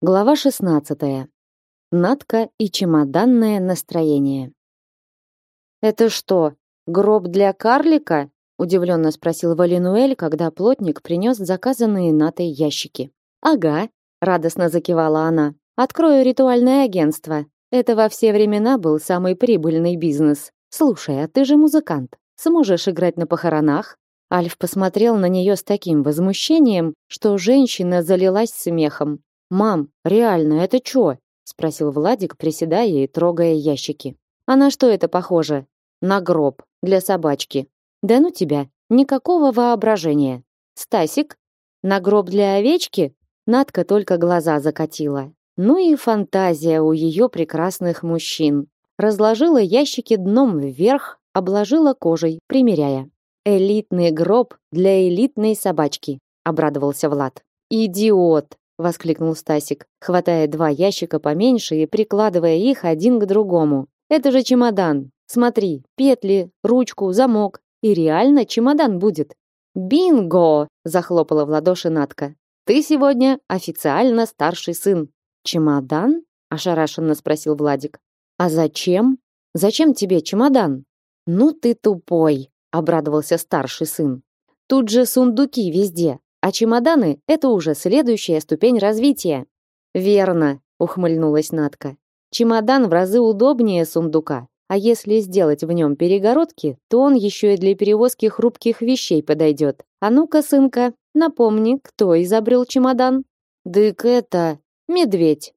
Глава 16. Надка и чемоданное настроение. Это что, гроб для карлика? удивленно спросил Валинуэль, когда плотник принес заказанные Натой ящики. Ага, радостно закивала она. Открою ритуальное агентство. Это во все времена был самый прибыльный бизнес. Слушай, а ты же музыкант. Сможешь играть на похоронах? Альф посмотрел на нее с таким возмущением, что женщина залилась смехом. «Мам, реально, это чё?» — спросил Владик, приседая и трогая ящики. «А на что это похоже?» «На гроб. Для собачки». «Да ну тебя, никакого воображения». «Стасик? На гроб для овечки?» Надка только глаза закатила. Ну и фантазия у ее прекрасных мужчин. Разложила ящики дном вверх, обложила кожей, примеряя. «Элитный гроб для элитной собачки», — обрадовался Влад. «Идиот!» Воскликнул Стасик, хватая два ящика поменьше и прикладывая их один к другому. Это же чемодан. Смотри, петли, ручку, замок, и реально чемодан будет. Бинго! захлопала в ладоши Натка. Ты сегодня официально старший сын. Чемодан? ошарашенно спросил Владик. А зачем? Зачем тебе чемодан? Ну ты тупой, обрадовался старший сын. Тут же сундуки везде, а чемоданы это уже следующая ступень развития. Верно, ухмыльнулась Натка. Чемодан в разы удобнее сундука, а если сделать в нем перегородки, то он еще и для перевозки хрупких вещей подойдет. А ну-ка, сынка, напомни, кто изобрел чемодан? Дык это медведь.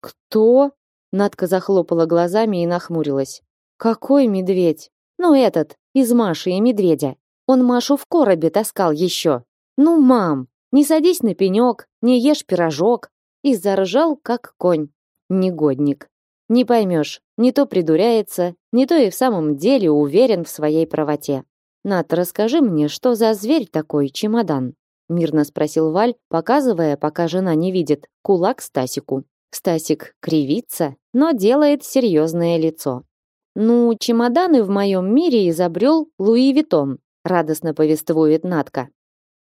Кто? Натка захлопала глазами и нахмурилась. Какой медведь? Ну этот, из Маши и медведя. Он Машу в коробе таскал еще. Ну, мам, не садись на пенек, не ешь пирожок. И заржал, как конь. Негодник. Не поймешь, не то придуряется, не то и в самом деле уверен в своей правоте. Над, расскажи мне, что за зверь такой чемодан? Мирно спросил Валь, показывая, пока жена не видит, кулак Стасику. Стасик кривится, но делает серьезное лицо. Ну, чемоданы в моем мире изобрел Луи Витон, радостно повествует Натка.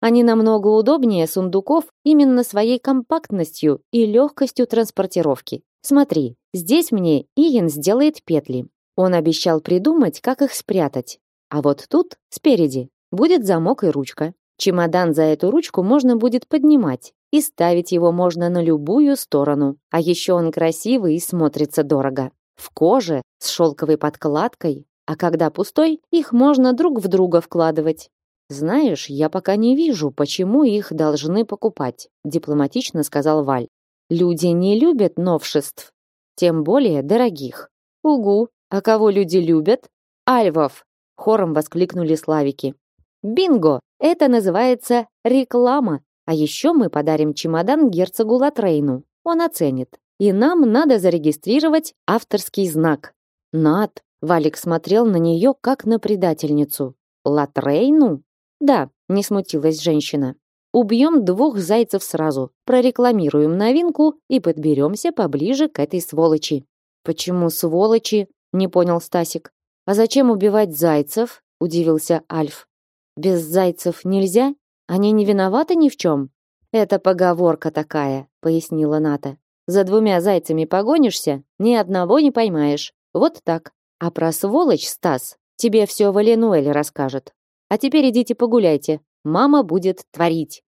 Они намного удобнее сундуков именно своей компактностью и легкостью транспортировки. Смотри, здесь мне Иен сделает петли. Он обещал придумать, как их спрятать. А вот тут, спереди, будет замок и ручка. Чемодан за эту ручку можно будет поднимать, и ставить его можно на любую сторону. А еще он красивый и смотрится дорого. В коже, с шелковой подкладкой. А когда пустой, их можно друг в друга вкладывать. Знаешь, я пока не вижу, почему их должны покупать, дипломатично сказал Валь. Люди не любят новшеств, тем более дорогих. Угу. А кого люди любят? Альвов, хором воскликнули славики. Бинго! Это называется реклама. А еще мы подарим чемодан герцогу Латрейну. Он оценит. И нам надо зарегистрировать авторский знак. Над. Валик смотрел на нее как на предательницу. Латрейну? Да, не смутилась женщина. Убьем двух зайцев сразу, прорекламируем новинку и подберемся поближе к этой сволочи. Почему сволочи? Не понял Стасик. А зачем убивать зайцев? Удивился Альф. Без зайцев нельзя? Они не виноваты ни в чем. Это поговорка такая, пояснила Ната. За двумя зайцами погонишься, ни одного не поймаешь. Вот так. А про сволочь, Стас, тебе все Валенуэль расскажет. А теперь идите погуляйте. Мама будет творить.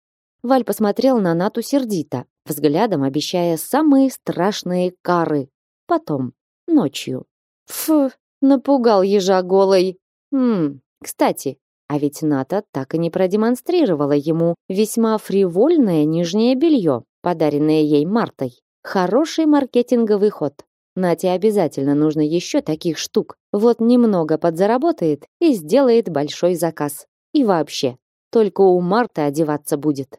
Валь посмотрел на Нату сердито, взглядом обещая самые страшные кары. Потом, ночью. Фу, напугал ежа голой. Хм, кстати, а ведь Ната так и не продемонстрировала ему весьма фривольное нижнее белье, подаренное ей Мартой. Хороший маркетинговый ход. Нате обязательно нужно еще таких штук. Вот немного подзаработает и сделает большой заказ. И вообще, только у Марты одеваться будет.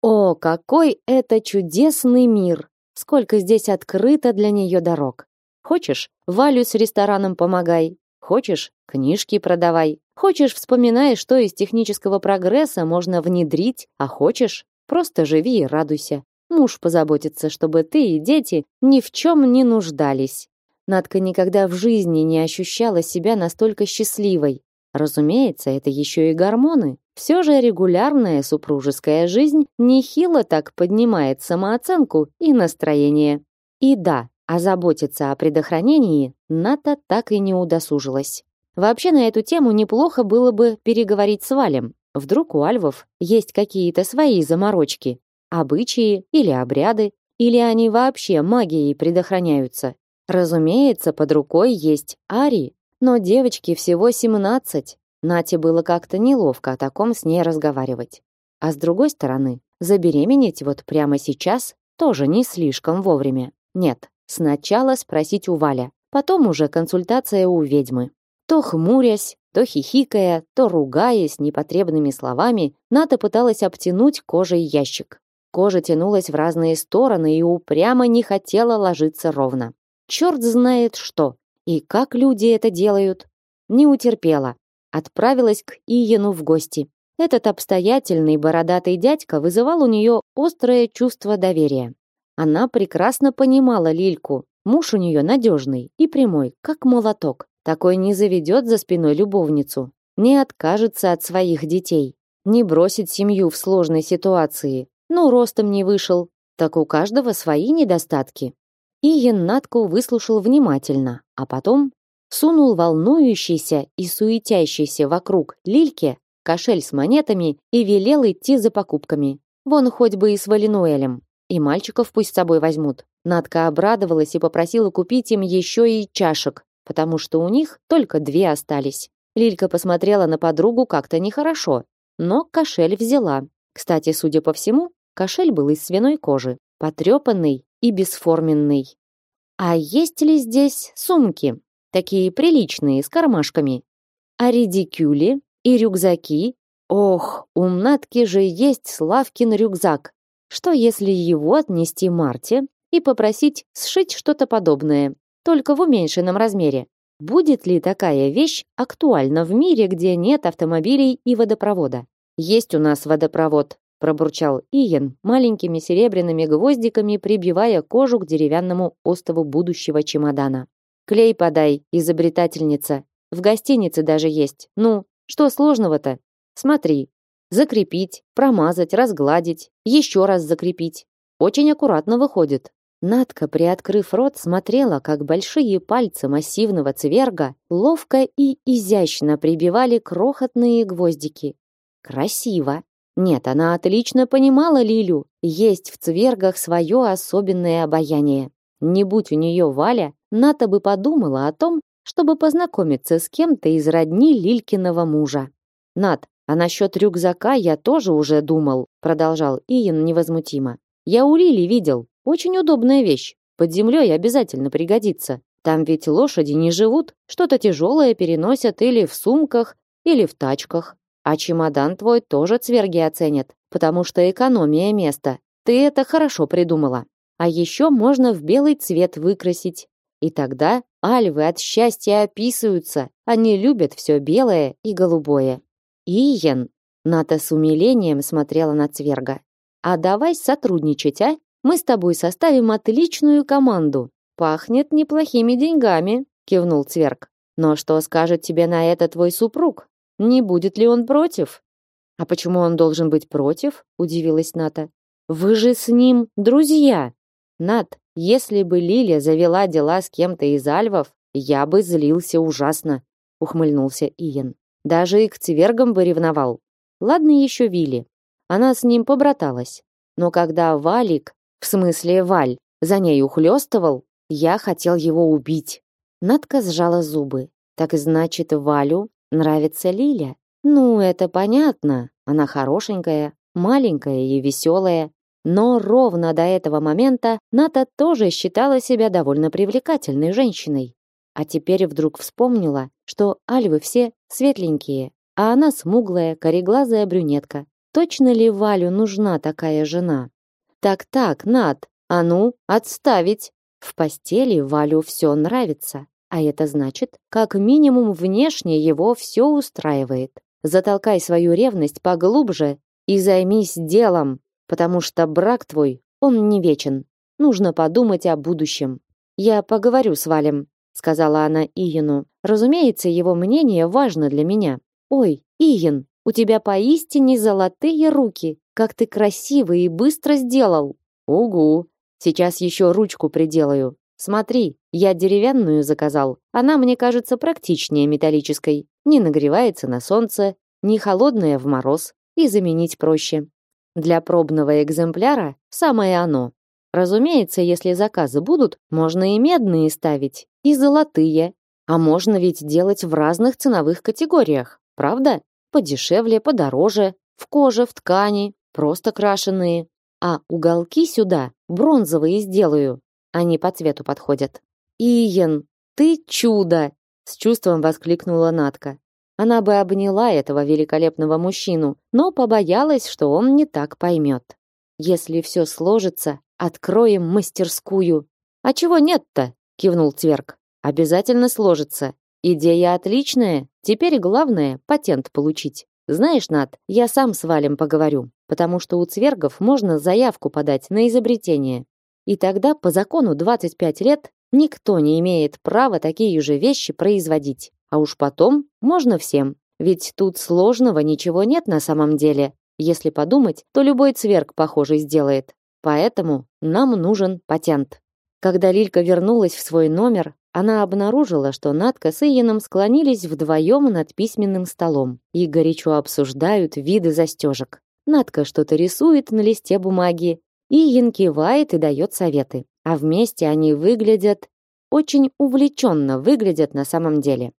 О, какой это чудесный мир! Сколько здесь открыто для нее дорог. Хочешь, Валю с рестораном помогай. Хочешь, книжки продавай. Хочешь, вспоминай, что из технического прогресса можно внедрить, а хочешь, просто живи и радуйся. Муж позаботится, чтобы ты и дети ни в чем не нуждались. Надка никогда в жизни не ощущала себя настолько счастливой. Разумеется, это еще и гормоны. Все же регулярная супружеская жизнь нехило так поднимает самооценку и настроение. И да, озаботиться о предохранении Ната так и не удосужилась. Вообще на эту тему неплохо было бы переговорить с Валем. Вдруг у альвов есть какие-то свои заморочки, обычаи или обряды, или они вообще магией предохраняются. Разумеется, под рукой есть Ари, но девочке всего 17. Нате было как-то неловко о таком с ней разговаривать. А с другой стороны, забеременеть вот прямо сейчас тоже не слишком вовремя. Нет, сначала спросить у Валя, потом уже консультация у ведьмы. То хмурясь, то хихикая, то ругаясь непотребными словами, Ната пыталась обтянуть кожей ящик. Кожа тянулась в разные стороны и упрямо не хотела ложиться ровно. Черт знает что. И как люди это делают. Не утерпела. Отправилась к Иену в гости. Этот обстоятельный бородатый дядька вызывал у нее острое чувство доверия. Она прекрасно понимала Лильку. Муж у нее надежный и прямой, как молоток. Такой не заведет за спиной любовницу, не откажется от своих детей, не бросит семью в сложной ситуации. Ну, ростом не вышел, так у каждого свои недостатки. И Яннатку выслушал внимательно, а потом сунул волнующийся и суетящийся вокруг Лильке кошель с монетами и велел идти за покупками. Вон хоть бы и с Валинуэлем. И мальчиков пусть с собой возьмут. Надка обрадовалась и попросила купить им еще и чашек, потому что у них только две остались. Лилька посмотрела на подругу как-то нехорошо, но кошель взяла. Кстати, судя по всему, кошель был из свиной кожи, потрепанный и бесформенный. А есть ли здесь сумки? Такие приличные, с кармашками. А редикюли и рюкзаки? Ох, у Натки же есть Славкин рюкзак. Что если его отнести Марте и попросить сшить что-то подобное? только в уменьшенном размере. Будет ли такая вещь актуальна в мире, где нет автомобилей и водопровода? Есть у нас водопровод, пробурчал Иен, маленькими серебряными гвоздиками прибивая кожу к деревянному остову будущего чемодана. Клей подай, изобретательница. В гостинице даже есть. Ну, что сложного-то? Смотри. Закрепить, промазать, разгладить, еще раз закрепить. Очень аккуратно выходит. Надка, приоткрыв рот, смотрела, как большие пальцы массивного цверга ловко и изящно прибивали крохотные гвоздики. Красиво. Нет, она отлично понимала Лилю. Есть в цвергах свое особенное обаяние. Не будь у нее Валя, Ната бы подумала о том, чтобы познакомиться с кем-то из родни Лилькиного мужа. Нат, а насчет рюкзака я тоже уже думал, продолжал Иен невозмутимо. Я у Лили видел, очень удобная вещь. Под землей обязательно пригодится. Там ведь лошади не живут, что-то тяжелое переносят или в сумках, или в тачках. А чемодан твой тоже цверги оценят, потому что экономия места. Ты это хорошо придумала. А еще можно в белый цвет выкрасить. И тогда альвы от счастья описываются. Они любят все белое и голубое. Иен, Ната с умилением смотрела на цверга. А давай сотрудничать, а? Мы с тобой составим отличную команду. Пахнет неплохими деньгами, кивнул Цверк. Но что скажет тебе на это твой супруг? Не будет ли он против? А почему он должен быть против? удивилась Ната. Вы же с ним друзья. Нат, если бы Лилия завела дела с кем-то из альвов, я бы злился ужасно, ухмыльнулся Иен. Даже и к цвергам бы ревновал. Ладно еще Вилли. Она с ним побраталась. Но когда Валик в смысле, Валь за ней ухлёстывал? Я хотел его убить. Надка сжала зубы. Так значит, Валю нравится Лиля? Ну, это понятно. Она хорошенькая, маленькая и веселая. Но ровно до этого момента Ната тоже считала себя довольно привлекательной женщиной. А теперь вдруг вспомнила, что альвы все светленькие, а она смуглая, кореглазая брюнетка. Точно ли Валю нужна такая жена? Так-так, Над, а ну, отставить. В постели Валю все нравится, а это значит, как минимум внешне его все устраивает. Затолкай свою ревность поглубже и займись делом, потому что брак твой, он не вечен. Нужно подумать о будущем. Я поговорю с Валем, сказала она Иену. Разумеется, его мнение важно для меня. Ой, Иен, у тебя поистине золотые руки. Как ты красиво и быстро сделал. Угу. Сейчас еще ручку приделаю. Смотри, я деревянную заказал. Она мне кажется практичнее металлической. Не нагревается на солнце, не холодная в мороз и заменить проще. Для пробного экземпляра самое оно. Разумеется, если заказы будут, можно и медные ставить, и золотые. А можно ведь делать в разных ценовых категориях, правда? Подешевле, подороже, в коже, в ткани, просто крашеные. А уголки сюда бронзовые сделаю. Они по цвету подходят. Иен, ты чудо! С чувством воскликнула Натка. Она бы обняла этого великолепного мужчину, но побоялась, что он не так поймет. Если все сложится, откроем мастерскую. А чего нет-то? кивнул Тверк. Обязательно сложится. Идея отличная. Теперь главное патент получить. Знаешь, Над, я сам с Валем поговорю, потому что у цвергов можно заявку подать на изобретение. И тогда по закону 25 лет никто не имеет права такие же вещи производить. А уж потом можно всем. Ведь тут сложного ничего нет на самом деле. Если подумать, то любой цверг похожий сделает. Поэтому нам нужен патент. Когда Лилька вернулась в свой номер, она обнаружила, что Надка с Иеном склонились вдвоем над письменным столом и горячо обсуждают виды застежек. Надка что-то рисует на листе бумаги, Иен кивает и дает советы. А вместе они выглядят... Очень увлеченно выглядят на самом деле.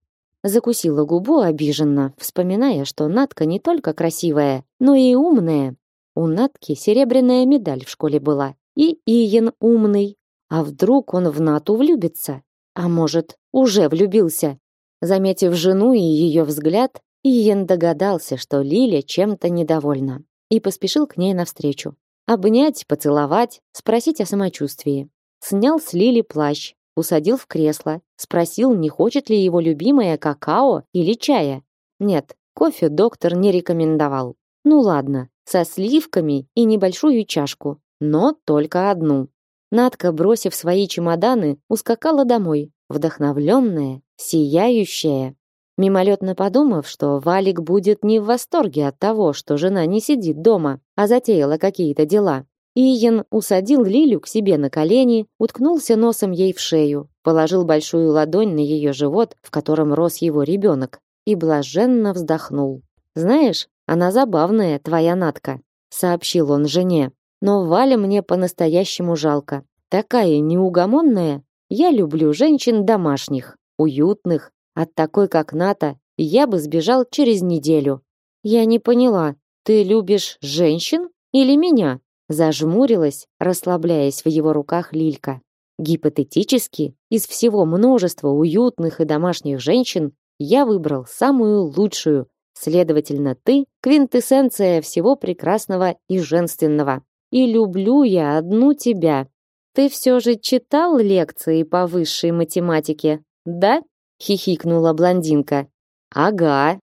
Закусила губу обиженно, вспоминая, что Натка не только красивая, но и умная. У Натки серебряная медаль в школе была. И Иен умный. А вдруг он в Нату влюбится? А может, уже влюбился? Заметив жену и ее взгляд, Иен догадался, что Лиля чем-то недовольна, и поспешил к ней навстречу. Обнять, поцеловать, спросить о самочувствии. Снял с Лили плащ, усадил в кресло, спросил, не хочет ли его любимая какао или чая. Нет, кофе доктор не рекомендовал. Ну ладно, со сливками и небольшую чашку, но только одну. Надка, бросив свои чемоданы, ускакала домой, вдохновленная, сияющая. Мимолетно подумав, что Валик будет не в восторге от того, что жена не сидит дома, а затеяла какие-то дела, Иен усадил Лилю к себе на колени, уткнулся носом ей в шею, положил большую ладонь на ее живот, в котором рос его ребенок, и блаженно вздохнул. «Знаешь, она забавная, твоя Натка», — сообщил он жене. «Но Валя мне по-настоящему жалко. Такая неугомонная. Я люблю женщин домашних, уютных. От такой, как Ната, я бы сбежал через неделю». «Я не поняла, ты любишь женщин или меня?» Зажмурилась, расслабляясь в его руках Лилька. Гипотетически, из всего множества уютных и домашних женщин я выбрал самую лучшую. Следовательно, ты квинтэссенция всего прекрасного и женственного. И люблю я одну тебя. Ты все же читал лекции по высшей математике, да? Хихикнула блондинка. Ага,